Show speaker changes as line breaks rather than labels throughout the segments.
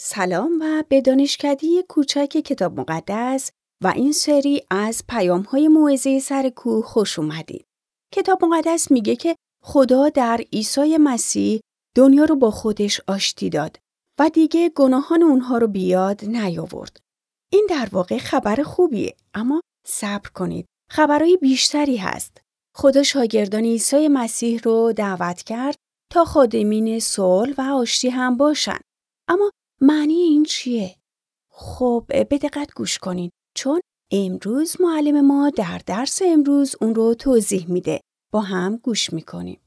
سلام و به دانشکدی کوچک کتاب مقدس و این سری از پیام های موعظه سر کوه خوش اومدید. کتاب مقدس میگه که خدا در عیسی مسیح دنیا رو با خودش آشتی داد و دیگه گناهان اونها رو بیاد نیاورد. این در واقع خبر خوبیه اما صبر کنید. خبرهای بیشتری هست. خدا شاگردان عیسی مسیح رو دعوت کرد تا خادمین صلح و آشتی هم باشن. اما معنی این چیه؟ خب به دقت گوش کنین چون امروز معلم ما در درس امروز اون رو توضیح میده. با هم گوش می‌کنیم.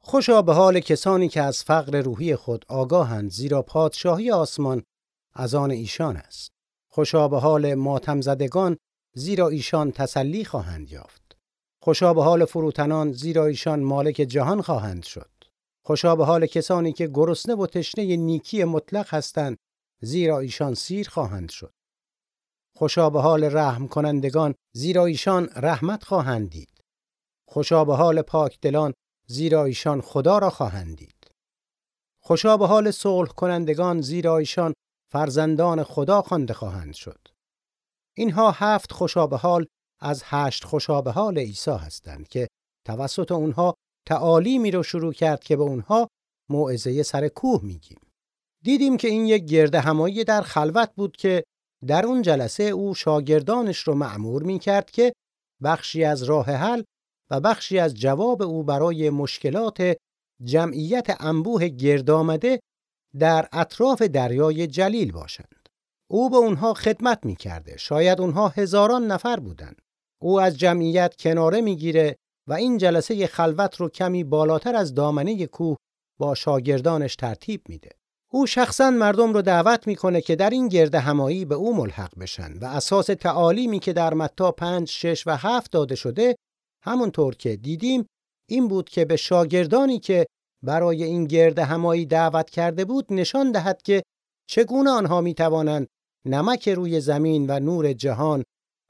خوشا به حال کسانی که از فقر روحی خود آگاهند زیرا پادشاهی آسمان از آن ایشان است. خوشا به حال ماتم زدگان زیرا ایشان تسلی خواهند یافت. خوشا به حال فروتنان زیرا ایشان مالک جهان خواهند شد. خوشا به حال کسانی که گرسنه و تشنه نیکی مطلق هستند زیرا ایشان سیر خواهند شد. خوشا به حال رحم کنندگان زیرا ایشان رحمت خواهند دید. خوشا به حال پاک دلان زیرا ایشان خدا را خواهند دید. خوشا به حال صلح کنندگان زیرا ایشان فرزندان خدا خوانده خواهند شد. اینها هفت خوشا به حال از هشت خوشا به حال عیسی هستند که توسط اونها تعالیمی رو شروع کرد که به اونها موعظه سر کوه میگیم. دیدیم که این یک گرد همایی در خلوت بود که در اون جلسه او شاگردانش رو معمور می کرد که بخشی از راه حل و بخشی از جواب او برای مشکلات جمعیت انبوه گرد آمده در اطراف دریای جلیل باشند. او به اونها خدمت می کرده. شاید اونها هزاران نفر بودند. او از جمعیت کناره می‌گیره و این جلسه خلوت رو کمی بالاتر از دامنه کوه با شاگردانش ترتیب میده. او شخصا مردم رو دعوت می‌کنه که در این گرد همایی به او ملحق بشن و اساس تعالیمی که در متا 5 6 و 7 داده شده همونطور که دیدیم این بود که به شاگردانی که برای این گرد همایی دعوت کرده بود نشان دهد که چگونه آنها می توانند نمک روی زمین و نور جهان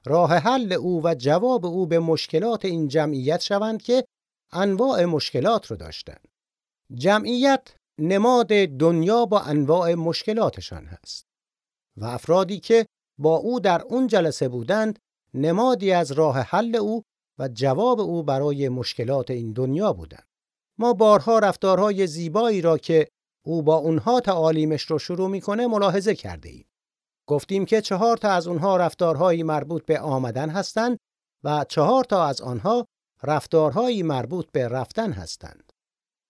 راه حل او و جواب او به مشکلات این جمعیت شوند که انواع مشکلات رو داشتند. جمعیت نماد دنیا با انواع مشکلاتشان هست و افرادی که با او در اون جلسه بودند نمادی از راه حل او و جواب او برای مشکلات این دنیا بودند. ما بارها رفتارهای زیبایی را که او با اونها تعالیمش رو شروع می‌کنه ملاحظه کرده ایم. گفتیم که چهار تا از اونها رفتارهایی مربوط به آمدن هستند و چهار تا از آنها رفتارهایی مربوط به رفتن هستند.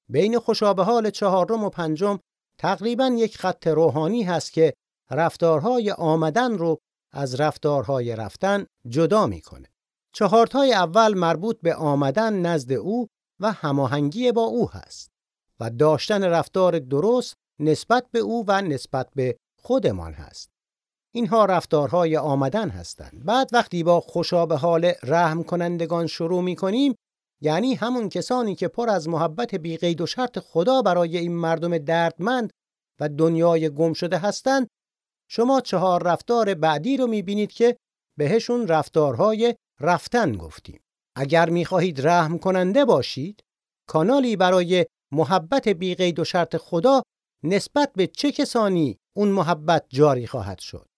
بین خوشابه حال چهارم و پنجم تقریبا یک خط روحانی هست که رفتارهای آمدن رو از رفتارهای رفتن جدا می‌کنه. چهارتای اول مربوط به آمدن نزد او و هماهنگی با او هست و داشتن رفتار درست نسبت به او و نسبت به خودمان هست. اینها رفتارهای آمدن هستند. بعد وقتی با خوشا به حال رحم کنندگان شروع می کنیم یعنی همون کسانی که پر از محبت بی قید و شرط خدا برای این مردم دردمند و دنیای گم شده هستند شما چهار رفتار بعدی رو می بینید که بهشون رفتارهای رفتن گفتیم. اگر می خواهید رحم کننده باشید کانالی برای محبت بی قید و شرط خدا نسبت به چه کسانی اون محبت جاری خواهد شد.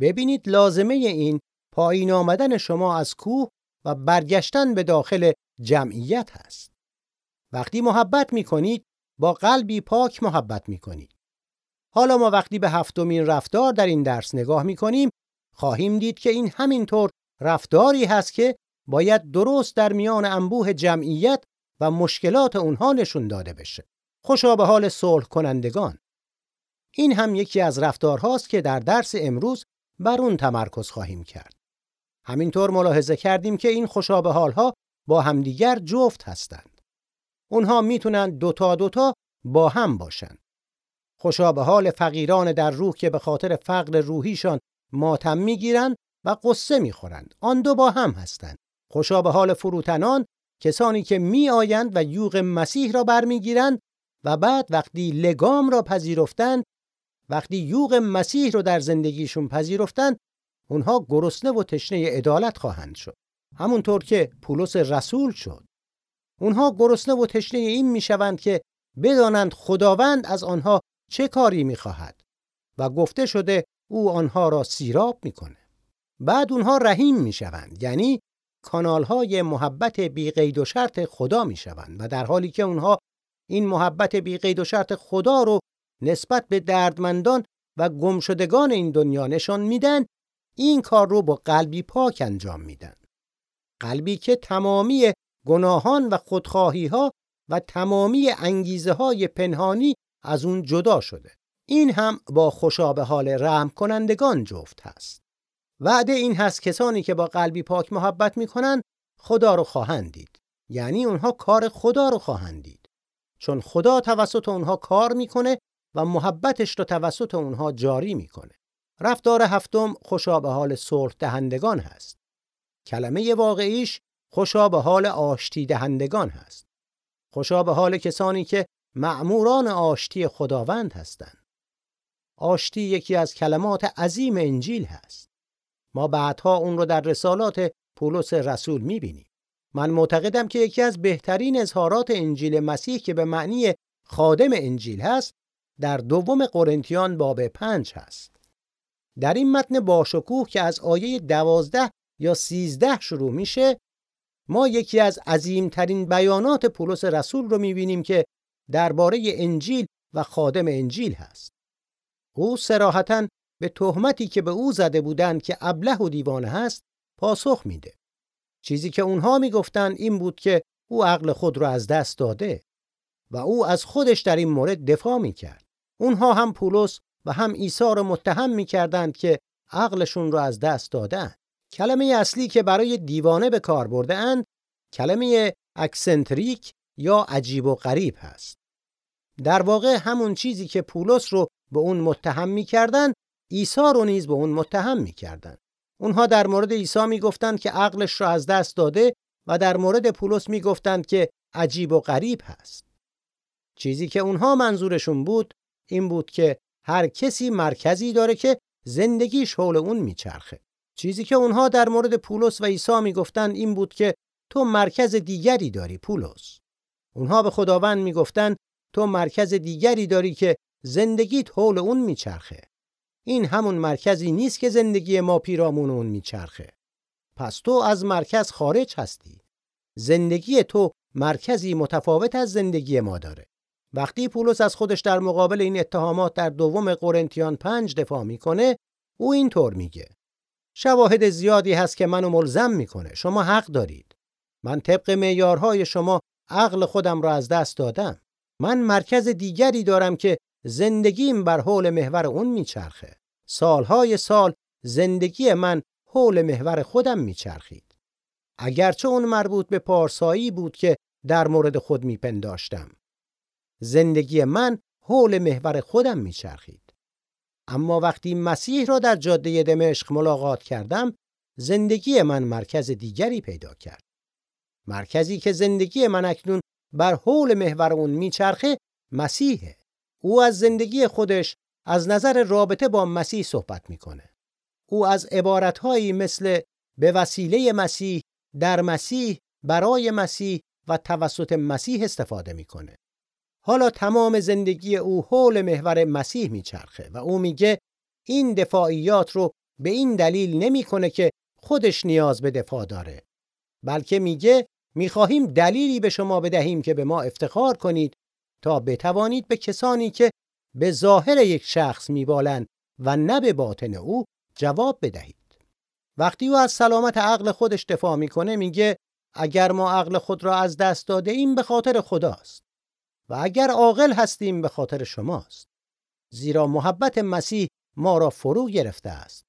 ببینید لازمه این پایین آمدن شما از کوه و برگشتن به داخل جمعیت هست. وقتی محبت می کنید با قلبی پاک محبت می کنید. حالا ما وقتی به هفتمین رفتار در این درس نگاه می کنیم خواهیم دید که این همینطور رفتاری هست که باید درست در میان انبوه جمعیت و مشکلات اونها نشون داده بشه. خوشا به حال صلح کنندگان. این هم یکی از رفتارهاست که در درس امروز بر اون تمرکز خواهیم کرد. همینطور ملاحظه کردیم که این خوشابه حالها با همدیگر جفت هستند. اونها می‌تونن دوتا دوتا با هم باشند. خوشابه حال فقیران در روح که به خاطر فقر روحیشان ماتم می‌گیرند و قصه می‌خورند. آن دو با هم هستند. خوشابه حال فروتنان کسانی که میآیند و یوغ مسیح را برمیگیرند و بعد وقتی لگام را پذیرفتند وقتی یوغ مسیح رو در زندگیشون پذیرفتن اونها گرسنه و تشنه عدالت خواهند شد همونطور که پولس رسول شد اونها گرسنه و تشنه این می‌شوند که بدانند خداوند از آنها چه کاری می‌خواهد و گفته شده او آنها را سیراب می‌کنه. بعد اونها رحیم می‌شوند یعنی کانال های محبت بی قید و شرط خدا می‌شوند و در حالی که اونها این محبت بی قید و شرط خدا رو نسبت به دردمندان و گمشدگان این دنیا نشان میدن این کار رو با قلبی پاک انجام میدن. قلبی که تمامی گناهان و خودخواهی ها و تمامی انگیزه های پنهانی از اون جدا شده. این هم با خوشا حال رحم کنندگان جفت هست. وعده این هست کسانی که با قلبی پاک محبت می‌کنن خدا رو خواهند دید. یعنی اونها کار خدا رو خواهند دید. چون خدا توسط اونها کار می‌کنه و محبتش رو توسط اونها جاری می‌کنه. رفتار هفتم خوشا به حال صلح دهندگان هست. کلمه واقعیش خوشا به حال آشتی دهندگان هست. خوشا به حال کسانی که مأموران آشتی خداوند هستند. آشتی یکی از کلمات عظیم انجیل هست. ما بعدها اون رو در رسالات پولس رسول می‌بینیم. من معتقدم که یکی از بهترین اظهارات انجیل مسیح که به معنی خادم انجیل هست در دوم قرنتیان باب پنج هست. در این متن باشکوه که از آیه دوازده یا سیزده شروع میشه ما یکی از عظیمترین بیانات پولس رسول رو می‌بینیم که درباره انجیل و خادم انجیل هست. او سراحتا به تهمتی که به او زده بودند که ابله و دیوانه هست پاسخ میده. چیزی که اونها می‌گفتند این بود که او عقل خود را از دست داده و او از خودش در این مورد دفاع می‌کرد. اونها هم پولس و هم عیسی را متهم می‌کردند که عقلشون را از دست دادن. کلمه اصلی که برای دیوانه به کار برده اند کلمه eccentric یا عجیب و غریب هست. در واقع همون چیزی که پولس رو به اون متهم می‌کردن عیسی رو نیز به اون متهم می‌کردن. اونها در مورد عیسی می‌گفتند که عقلش را از دست داده و در مورد پولس می‌گفتند که عجیب و غریب هست. چیزی که اونها منظورشون بود این بود که هر کسی مرکزی داره که زندگیش حول اون میچرخه. چیزی که اونها در مورد پولس و عیسی می‌گفتند این بود که تو مرکز دیگری داری پولس. اونها به خداوند می‌گفتند تو مرکز دیگری داری که زندگیت حول اون میچرخه. این همون مرکزی نیست که زندگی ما پیرامون اون میچرخه. پس تو از مرکز خارج هستی. زندگی تو مرکزی متفاوت از زندگی ما داره. وقتی پولس از خودش در مقابل این اتهامات در دوم قرنتیان پنج دفاع می‌کنه او اینطور میگه. شواهد زیادی هست که منو ملزم می‌کنه. شما حق دارید. من طبق معیارهای شما عقل خودم را از دست دادم. من مرکز دیگری دارم که زندگیم بر حول محور اون میچرخه. سالهای سال زندگی من حول محور خودم میچرخید. اگرچه اون مربوط به پارسایی بود که در مورد خود میپنداشتم. زندگی من حول محور خودم میچرخید. اما وقتی مسیح را در جاده دمشق ملاقات کردم زندگی من مرکز دیگری پیدا کرد. مرکزی که زندگی من اکنون بر حول محور اون میچرخه مسیحه. او از زندگی خودش از نظر رابطه با مسیح صحبت می‌کنه. او از عبارتهایی مثل به وسیله مسیح در مسیح برای مسیح و توسط مسیح استفاده می‌کنه. حالا تمام زندگی او حول محور مسیح میچرخه و او میگه این دفاعیات رو به این دلیل نمی‌کنه که خودش نیاز به دفاع داره بلکه میگه می‌خواهیم دلیلی به شما بدهیم که به ما افتخار کنید تا بتوانید به کسانی که به ظاهر یک شخص میبالند و نه به باطن او جواب بدهید. وقتی او از سلامت عقل خودش دفاع می‌کنه میگه اگر ما عقل خود را از دست داده ایم به خاطر خداست. و اگر عاقل هستیم به خاطر شماست. زیرا محبت مسیح ما را فرو گرفته است.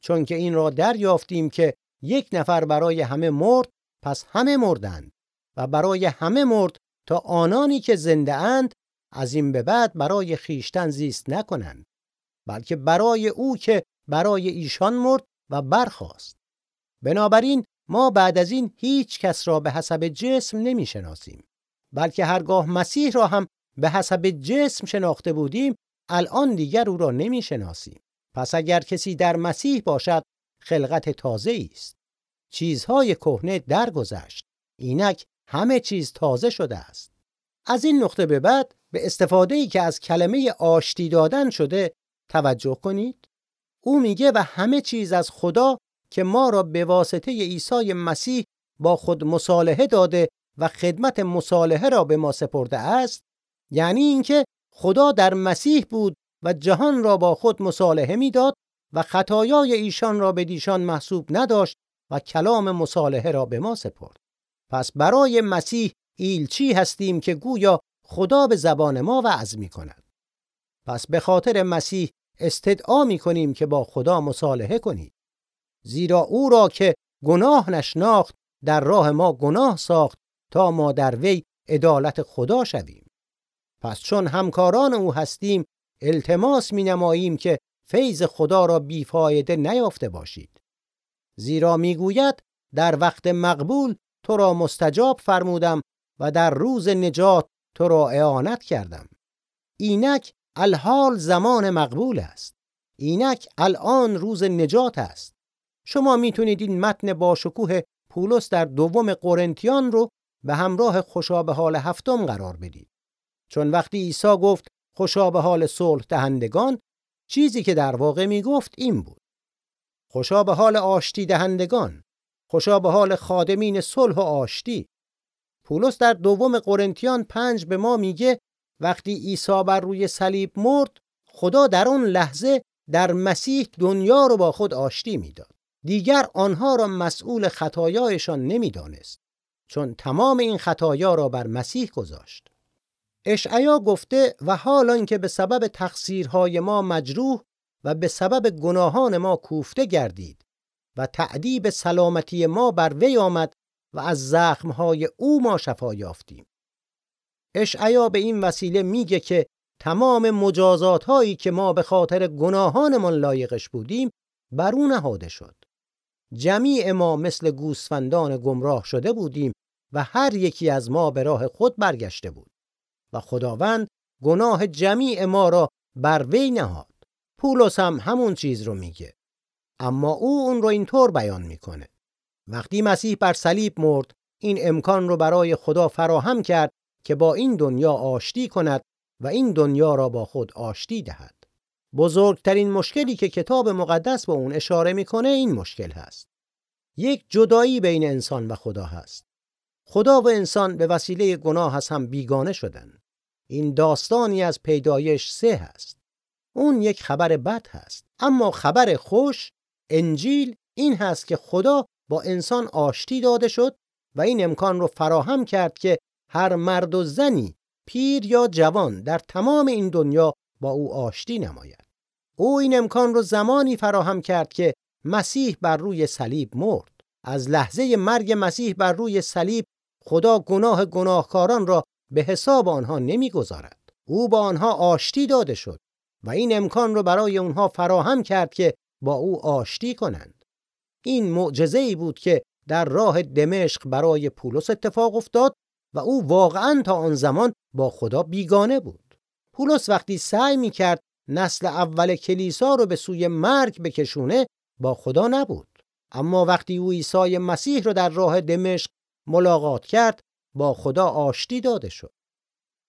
چون که این را دریافتیم که یک نفر برای همه مرد پس همه مردند. و برای همه مرد تا آنانی که زنده اند از این به بعد برای خیشتن زیست نکنند. بلکه برای او که برای ایشان مرد و برخاست. بنابراین ما بعد از این هیچ کس را به حسب جسم نمی شناسیم بلکه هرگاه مسیح را هم به حسب جسم شناخته بودیم الان دیگر او را نمی شناسیم پس اگر کسی در مسیح باشد خلقت تازه است. چیزهای کهنه درگذشت. اینک همه چیز تازه شده است. از این نقطه به بعد به استفاده ای که از کلمه آشتی دادن شده توجه کنید. او میگه و همه چیز از خدا که ما را به واسطه عیسی مسیح با خود مصالحه داده و خدمت مصالحه را به ما سپرده است یعنی اینکه خدا در مسیح بود و جهان را با خود مصالحه می‌داد و خطایای ایشان را به دیشان محسوب نداشت و کلام مصالحه را به ما سپرد. پس برای مسیح ایلچی هستیم که گویا خدا به زبان ما وعظ می کند پس به خاطر مسیح استدعا می کنیم که با خدا مصالحه کنید. زیرا او را که گناه نشناخت در راه ما گناه ساخت تا ما در وی عدالت خدا شویم. پس چون همکاران او هستیم التماس می نماییم که فیض خدا را بیفایده نیافته باشید. زیرا می‌گوید در وقت مقبول تو را مستجاب فرمودم و در روز نجات تو را اعانت کردم. اینک الحال زمان مقبول است. اینک الان روز نجات است. شما می‌تونید این متن باشکوه پولس در دوم قرنتیان رو به همراه خوشا به حال هفتم قرار بدید. چون وقتی عیسی گفت خوشا به حال صلح دهندگان چیزی که در واقع می‌گفت این بود. خوشا به حال آشتی دهندگان خوشا به حال خادمین صلح و آشتی. پولس در دوم قرنتیان پنج به ما میگه وقتی عیسی بر روی صلیب مرد خدا در اون لحظه در مسیح دنیا رو با خود آشتی می‌داد. دیگر آنها را مسئول خطایایشان نمی‌دانست. چون تمام این خطایا را بر مسیح گذاشت. اشعیا گفته و حال که به سبب تقصیرهای ما مجروح و به سبب گناهان ما کوفته گردید و تعدیب سلامتی ما بر وی آمد و از زخمهای او ما شفا یافتیم. اشعیا به این وسیله میگه که تمام مجازات هایی که ما به خاطر گناهانمان لایقش بودیم بر او نهاده شد. جمیع ما مثل گوسفندان گمراه شده بودیم و هر یکی از ما به راه خود برگشته بود و خداوند گناه جمیع ما را بر وی نهاد. پولس هم همون چیز رو میگه. اما او اون رو اینطور بیان می‌کنه. وقتی مسیح بر صلیب مرد این امکان رو برای خدا فراهم کرد که با این دنیا آشتی کند و این دنیا را با خود آشتی دهد. بزرگترین مشکلی که کتاب مقدس با اون اشاره می‌کنه این مشکل هست. یک جدایی بین انسان و خدا هست. خدا و انسان به وسیله گناه از هم بیگانه شدن. این داستانی از پیدایش سه هست. اون یک خبر بد هست. اما خبر خوش انجیل این هست که خدا با انسان آشتی داده شد و این امکان رو فراهم کرد که هر مرد و زنی پیر یا جوان در تمام این دنیا با او آشتی نماید. او این امکان رو زمانی فراهم کرد که مسیح بر روی صلیب مرد. از لحظه مرگ مسیح بر روی صلیب خدا گناه گناهکاران را به حساب آنها نمی‌گذارد. او با آنها آشتی داده شد و این امکان رو برای اونها فراهم کرد که با او آشتی کنند. این معجزه ای بود که در راه دمشق برای پولس اتفاق افتاد و او واقعا تا آن زمان با خدا بیگانه بود. پولس وقتی سعی می کرد نسل اول کلیسا رو به سوی مرگ بکشونه با خدا نبود. اما وقتی او عیسی مسیح رو در راه دمشق ملاقات کرد با خدا آشتی داده شد.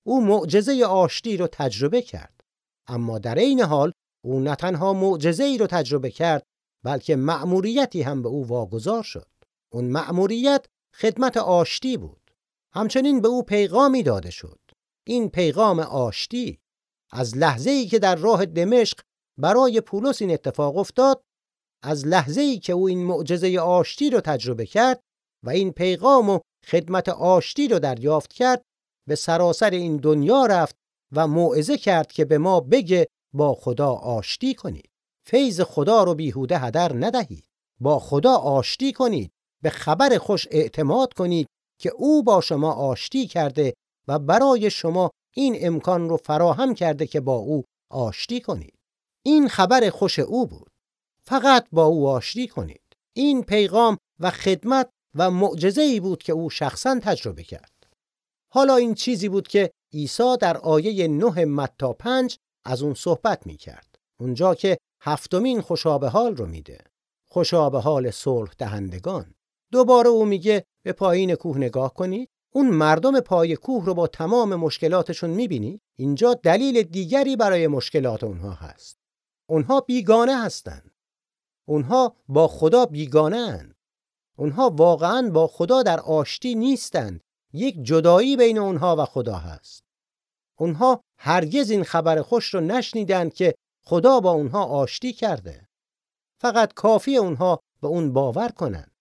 او معجزه آشتی رو تجربه کرد. اما در عین حال او نه تنها معجزه ای رو تجربه کرد بلکه مأموریتی هم به او واگذار شد. اون مأموریت خدمت آشتی بود. همچنین به او پیغامی داده شد. این پیغام آشتی. از لحظه ای که در راه دمشق برای پولس این اتفاق افتاد از لحظه ای که او این معجزه آشتی رو تجربه کرد و این پیغام و خدمت آشتی رو دریافت کرد به سراسر این دنیا رفت و موعظه کرد که به ما بگه با خدا آشتی کنید. فیض خدا رو بیهوده هدر ندهید. با خدا آشتی کنید. به خبر خوش اعتماد کنید که او با شما آشتی کرده و برای شما این امکان رو فراهم کرده که با او آشتی کنید. این خبر خوش او بود. فقط با او آشتی کنید. این پیغام و خدمت و معجزه ای بود که او شخصا تجربه کرد. حالا این چیزی بود که عیسی در آیه 9 متا 5 از اون صحبت می کرد اونجا که هفتمین خوشابه حال رو میده. خوشابه حال صلح دهندگان. دوباره او میگه به پایین کوه نگاه کنید. اون مردم پای کوه رو با تمام مشکلاتشون می‌بینی اینجا دلیل دیگری برای مشکلات اونها هست اونها بیگانه هستند. اونها با خدا بیگانه هستند. اونها واقعا با خدا در آشتی نیستند. یک جدایی بین اونها و خدا هست. اونها هرگز این خبر خوش رو نشنیدند که خدا با اونها آشتی کرده. فقط کافی اونها به اون باور کنند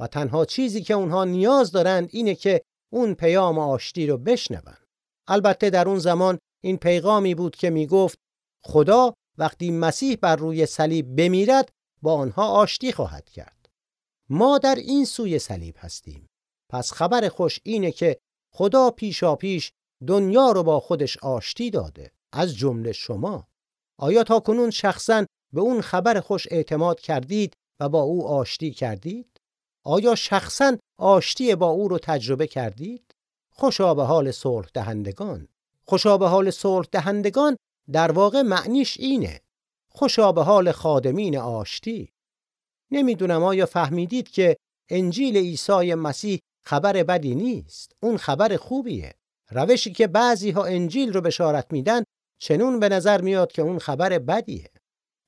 و تنها چیزی که اونها نیاز دارند اینه که اون پیام آشتی رو بشنوند. البته در اون زمان این پیغامی بود که می‌گفت خدا وقتی مسیح بر روی صلیب بمیرد با آنها آشتی خواهد کرد. ما در این سوی صلیب هستیم. پس خبر خوش اینه که خدا پیشا پیش دنیا رو با خودش آشتی داده از جمله شما. آیا تا کنون شخصا به اون خبر خوش اعتماد کردید و با او آشتی کردید؟ آیا شخصا آشتی با او رو تجربه کردید؟ خوشا به حال صلح دهندگان. خوشا به حال صلح دهندگان در واقع معنیش اینه. خوشا به حال خادمین آشتی. نمی‌دونم آیا فهمیدید که انجیل عیسی مسیح خبر بدی نیست. اون خبر خوبیه. روشی که بعضی ها انجیل رو بشارت میدن چنون به نظر میاد که اون خبر بدیه.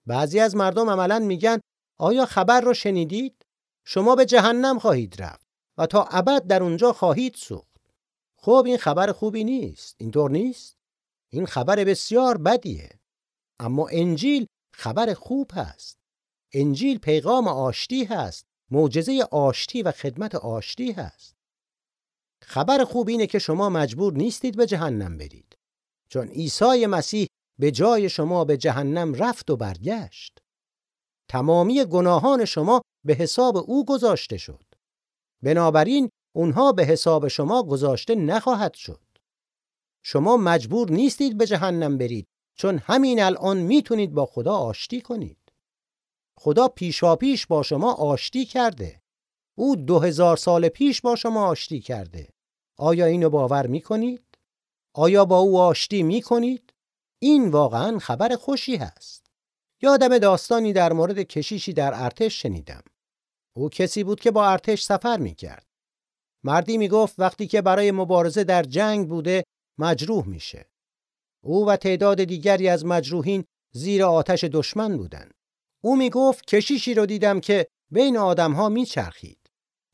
بعضی از مردم عملا میگن آیا خبر رو شنیدید؟ شما به جهنم خواهید رفت و تا ابد در اونجا خواهید سوخت. خب این خبر خوبی نیست. اینطور نیست؟ این خبر بسیار بدیه. اما انجیل خبر خوب هست. انجیل پیغام آشتی هست. معجزه آشتی و خدمت آشتی هست. خبر خوب اینه که شما مجبور نیستید به جهنم برید. چون عیسی مسیح به جای شما به جهنم رفت و برگشت. تمامی گناهان شما به حساب او گذاشته شد. بنابراین اونها به حساب شما گذاشته نخواهد شد. شما مجبور نیستید به جهنم برید چون همین الان می‌تونید با خدا آشتی کنید. خدا پیشا پیش با شما آشتی کرده. او دو هزار سال پیش با شما آشتی کرده. آیا اینو باور می‌کنید؟ آیا با او آشتی می‌کنید؟ این واقعا خبر خوشی هست. یادم داستانی در مورد کشیشی در ارتش شنیدم. او کسی بود که با ارتش سفر می‌کرد. مردی می‌گفت وقتی که برای مبارزه در جنگ بوده مجروح میشه. او و تعداد دیگری از مجروحین زیر آتش دشمن بودند. او می‌گفت کشیشی رو دیدم که بین آدمها میچرخید.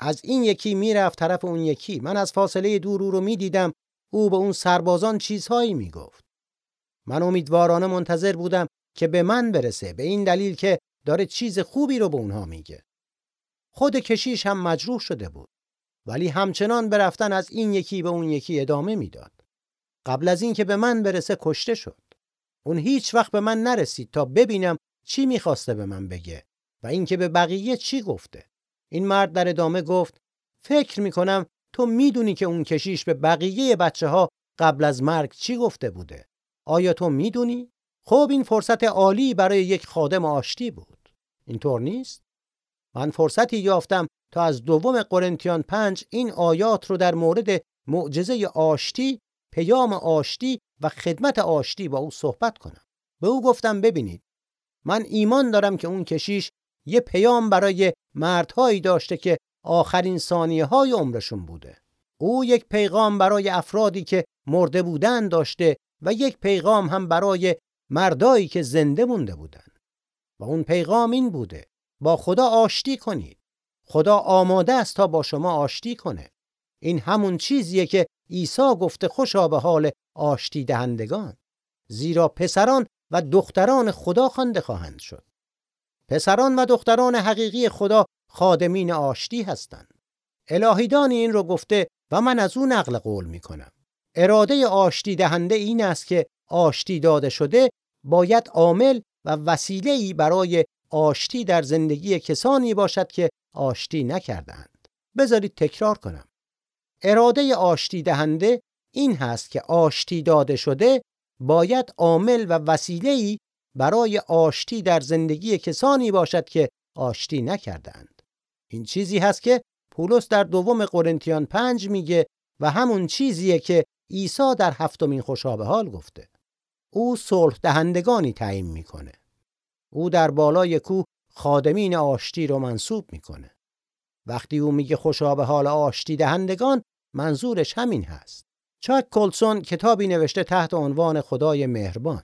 از این یکی می‌رفت طرف اون یکی. من از فاصله دور او رو می‌دیدم. او به اون سربازان چیزهایی می‌گفت. من امیدوارانه منتظر بودم که به من برسه به این دلیل که داره چیز خوبی رو به اونها میگه. خود کشیش هم مجروح شده بود. ولی همچنان به رفتن از این یکی به اون یکی ادامه می‌داد. قبل از اینکه به من برسه کشته شد. اون هیچ وقت به من نرسید تا ببینم چی می‌خواسته به من بگه و اینکه به بقیه چی گفته. این مرد در ادامه گفت فکر می‌کنم تو می‌دونی که اون کشیش به بقیه بچه ها قبل از مرگ چی گفته بوده. آیا تو می‌دونی؟ خب این فرصت عالی برای یک خادم آشتی بود. اینطور نیست؟ من فرصتی یافتم تا از دوم قرنتیان پنج این آیات رو در مورد معجزه آشتی پیام آشتی و خدمت آشتی با او صحبت کنم. به او گفتم ببینید من ایمان دارم که اون کشیش یه پیام برای مردهایی داشته که آخرین ثانیه های عمرشون بوده. او یک پیغام برای افرادی که مرده بودن داشته و یک پیغام هم برای مردایی که زنده مونده بودن. و اون پیغام این بوده با خدا آشتی کنید. خدا آماده است تا با شما آشتی کنه. این همون چیزیه که عیسی گفته خوشا به حال آشتی دهندگان. زیرا پسران و دختران خدا خوانده خواهند شد. پسران و دختران حقیقی خدا خادمین آشتی هستند. الهیدان این رو گفته و من از او نقل قول می کنم. اراده آشتی دهنده این است که آشتی داده شده باید عامل و وسیله برای آشتی در زندگی کسانی باشد که آشتی نکردند. بذارید تکرار کنم. اراده آشتی دهنده این هست که آشتی داده شده باید عامل و وسیله‌ای برای آشتی در زندگی کسانی باشد که آشتی نکردند. این چیزی هست که پولس در دوم قرنتیان پنج میگه و همون چیزیه که عیسی در هفتمین خوشابه حال گفته. او صلح دهندگانی تعیین می‌کنه. او در بالای کوه خادمین آشتی رو منصوب می‌کنه. وقتی او میگه خوشا به حال آشتی دهندگان منظورش همین هست. چاک کلسون کتابی نوشته تحت عنوان خدای مهربان.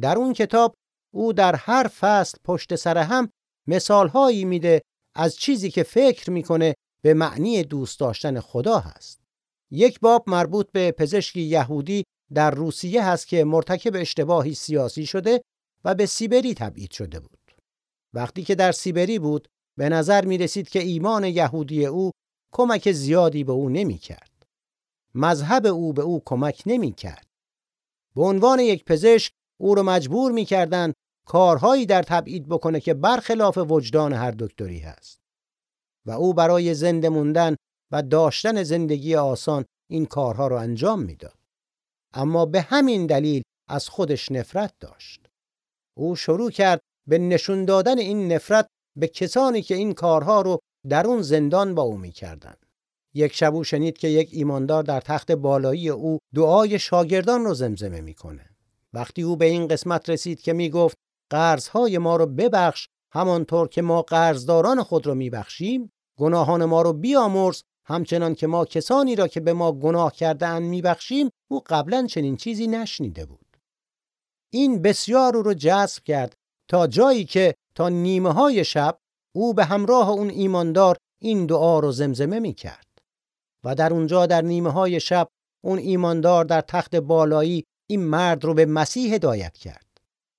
در اون کتاب او در هر فصل پشت سر هم مثالهایی میده از چیزی که فکر می‌کنه به معنی دوست داشتن خدا هست. یک باب مربوط به پزشکی یهودی در روسیه هست که مرتکب اشتباهی سیاسی شده و به سیبری تبعید شده بود. وقتی که در سیبری بود به نظر می رسید که ایمان یهودی او کمک زیادی به او نمی کرد. مذهب او به او کمک نمی کرد. به عنوان یک پزشک او رو مجبور می کردن کارهایی در تبعید بکنه که برخلاف وجدان هر دکتری هست. و او برای زنده موندن و داشتن زندگی آسان این کارها رو انجام می‌داد. اما به همین دلیل از خودش نفرت داشت. او شروع کرد به نشون دادن این نفرت به کسانی که این کارها رو در اون زندان با او می‌کردن. یک شب او شنید که یک ایماندار در تخت بالایی او دعای شاگردان رو زمزمه می‌کنه. وقتی او به این قسمت رسید که می‌گفت قرضهای ما رو ببخش همانطور که ما قرضداران خود رو میبخشیم گناهان ما رو بیامرز همچنان که ما کسانی را که به ما گناه کرده اند میبخشیم او قبلا چنین چیزی نشنیده بود. این بسیار او رو جذب کرد تا جایی که تا نیمه های شب او به همراه اون ایماندار این دعا رو زمزمه می کرد و در اونجا در نیمه های شب اون ایماندار در تخت بالایی این مرد رو به مسیح هدایت کرد.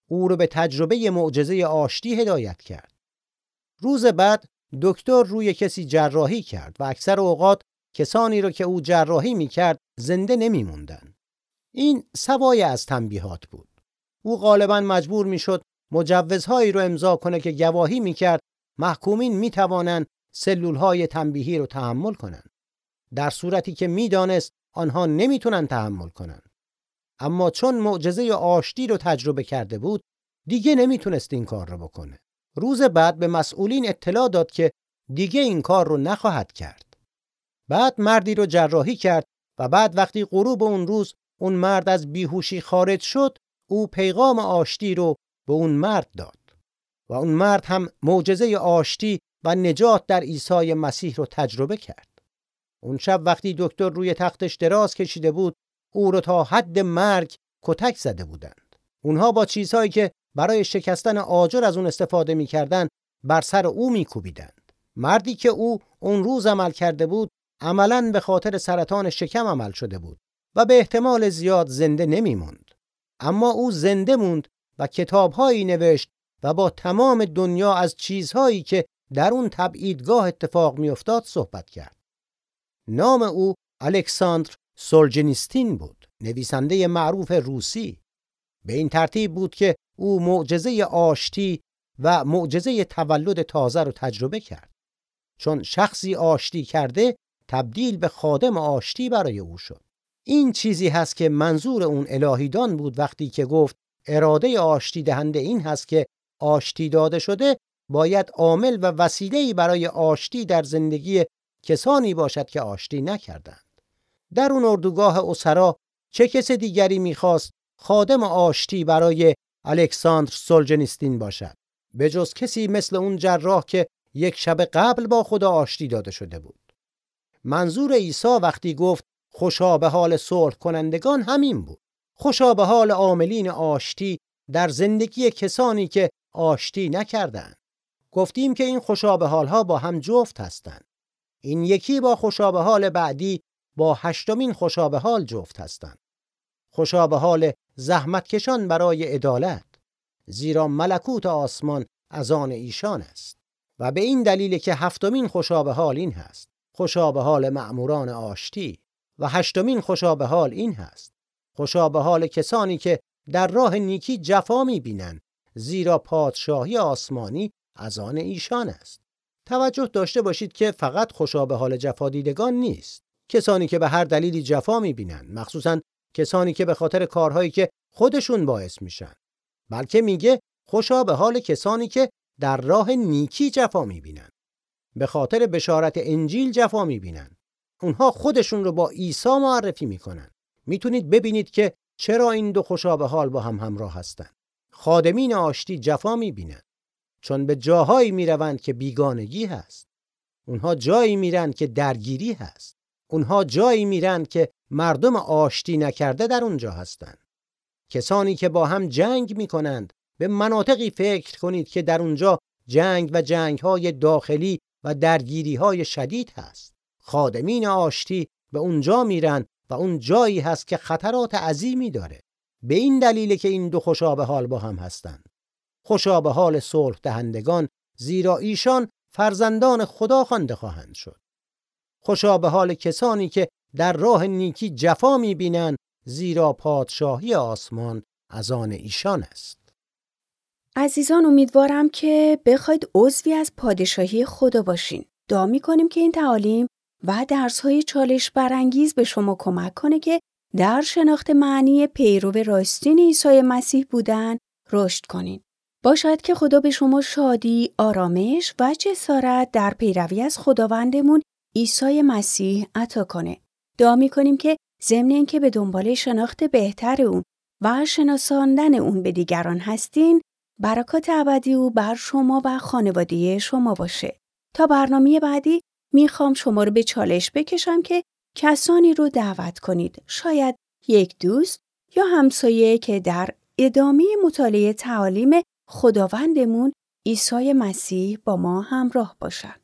او رو به تجربه معجزه آشتی هدایت کرد. روز بعد دکتر روی کسی جراحی کرد و اکثر اوقات کسانی رو که او جراحی می کرد زنده نمی موندن. این سوای از تنبیهات بود. او غالبا مجبور می شد مجوزهایی رو امضا کنه که گواهی می کرد محکومین می توانند سلول های تنبیهی رو تحمل کنند. در صورتی که می‌دانست آنها نمی‌تونن تحمل کنند. اما چون معجزه آشتی رو تجربه کرده بود دیگه نمی‌تونست این کار رو بکنه. روز بعد به مسئولین اطلاع داد که دیگه این کار رو نخواهد کرد. بعد مردی رو جراحی کرد و بعد وقتی غروب اون روز اون مرد از بیهوشی خارج شد او پیغام آشتی رو به اون مرد داد و اون مرد هم معجزه آشتی و نجات در عیسی مسیح رو تجربه کرد. اون شب وقتی دکتر روی تختش دراز کشیده بود او رو تا حد مرگ کتک زده بودند. اونها با چیزهایی که برای شکستن آجر از اون استفاده می‌کردن بر سر او میکوبیدند. مردی که او اون روز عمل کرده بود عملا به خاطر سرطان شکم عمل شده بود و به احتمال زیاد زنده نمیموند اما او زنده موند و کتابهایی نوشت و با تمام دنیا از چیزهایی که در اون تبعیدگاه اتفاق میافتاد صحبت کرد. نام او الکساندر سولجنیستین بود نویسنده معروف روسی. به این ترتیب بود که او معجزه آشتی و معجزه تولد تازه رو تجربه کرد. چون شخصی آشتی کرده تبدیل به خادم آشتی برای او شد. این چیزی هست که منظور اون الهیدان بود وقتی که گفت اراده آشتی دهنده این هست که آشتی داده شده باید عامل و وسیله‌ای برای آشتی در زندگی کسانی باشد که آشتی نکردند. در اون اردوگاه اسرا چه کس دیگری می‌خواست خادم آشتی برای الکساندر سولجنیستین باشد. به جز کسی مثل اون جراح که یک شب قبل با خدا آشتی داده شده بود. منظور عیسی وقتی گفت خوشا به حال صلح کنندگان همین بود. خوشا به حال عاملین آشتی در زندگی کسانی که آشتی نکردند. گفتیم که این خوشا به حالها با هم جفت هستند. این یکی با خوشا به حال بعدی با هشتمین خوشا به حال جفت هستند. خوشا به حال زحمتکشان برای عدالت زیرا ملکوت آسمان از آن ایشان است. و به این دلیل که هفتمین خوشا به حال این هست خوشا به حال مأموران آشتی و هشتمین خوشا به حال این هست خوشا به حال کسانی که در راه نیکی جفا می‌بینند زیرا پادشاهی آسمانی از آن ایشان است. توجه داشته باشید که فقط خوشا به حال جفا دیدگان نیست. کسانی که به هر دلیلی جفا می‌بینند مخصوصا کسانی که به خاطر کارهایی که خودشون باعث میشن. بلکه میگه خوشا به حال کسانی که در راه نیکی جفا می‌بینن. به خاطر بشارت انجیل جفا می‌بینن. اونها خودشون رو با عیسی معرفی می‌کنن. می‌تونید ببینید که چرا این دو خوشا به حال با هم همراه هستند خادمین آشتی جفا می‌بینن. چون به جاهایی می‌روند که بیگانگی هست. اونها جایی میرن که درگیری هست. اونها جایی میرن که مردم آشتی نکرده در اونجا هستند. کسانی که با هم جنگ می‌کنند به مناطقی فکر کنید که در اونجا جنگ و جنگ های داخلی و درگیری های شدید هست. خادمین آشتی به اونجا میرن و اون جایی هست که خطرات عظیمی داره. به این دلیل که این دو خوشا حال با هم هستند. خوشا به حال صلح دهندگان زیرا ایشان فرزندان خدا خوانده خواهند شد. خوشا به حال کسانی که در راه نیکی جفا می‌بینند زیرا پادشاهی آسمان از آن ایشان است.
عزیزان امیدوارم که بخواید عضوی از پادشاهی خدا باشین. دعا می‌کنیم که این تعالیم و درس های چالش برانگیز به شما کمک کنه که در شناخت معنی پیرو راستین عیسی مسیح بودن رشد کنین. باشد که خدا به شما شادی، آرامش و جسارت در پیروی از خداوندمون عیسی مسیح عطا کنه. دعا می‌کنیم که ضمن اینکه به دنبال شناخت بهتر اون و شناساندن اون به دیگران هستین، برکات ابدی او بر شما و خانواده شما باشه. تا برنامه بعدی می‌خوام شما رو به چالش بکشم که کسانی رو دعوت کنید. شاید یک دوست یا همسایه که در ادامه مطالعه تعالیم خداوندمون عیسی مسیح با ما همراه باشد.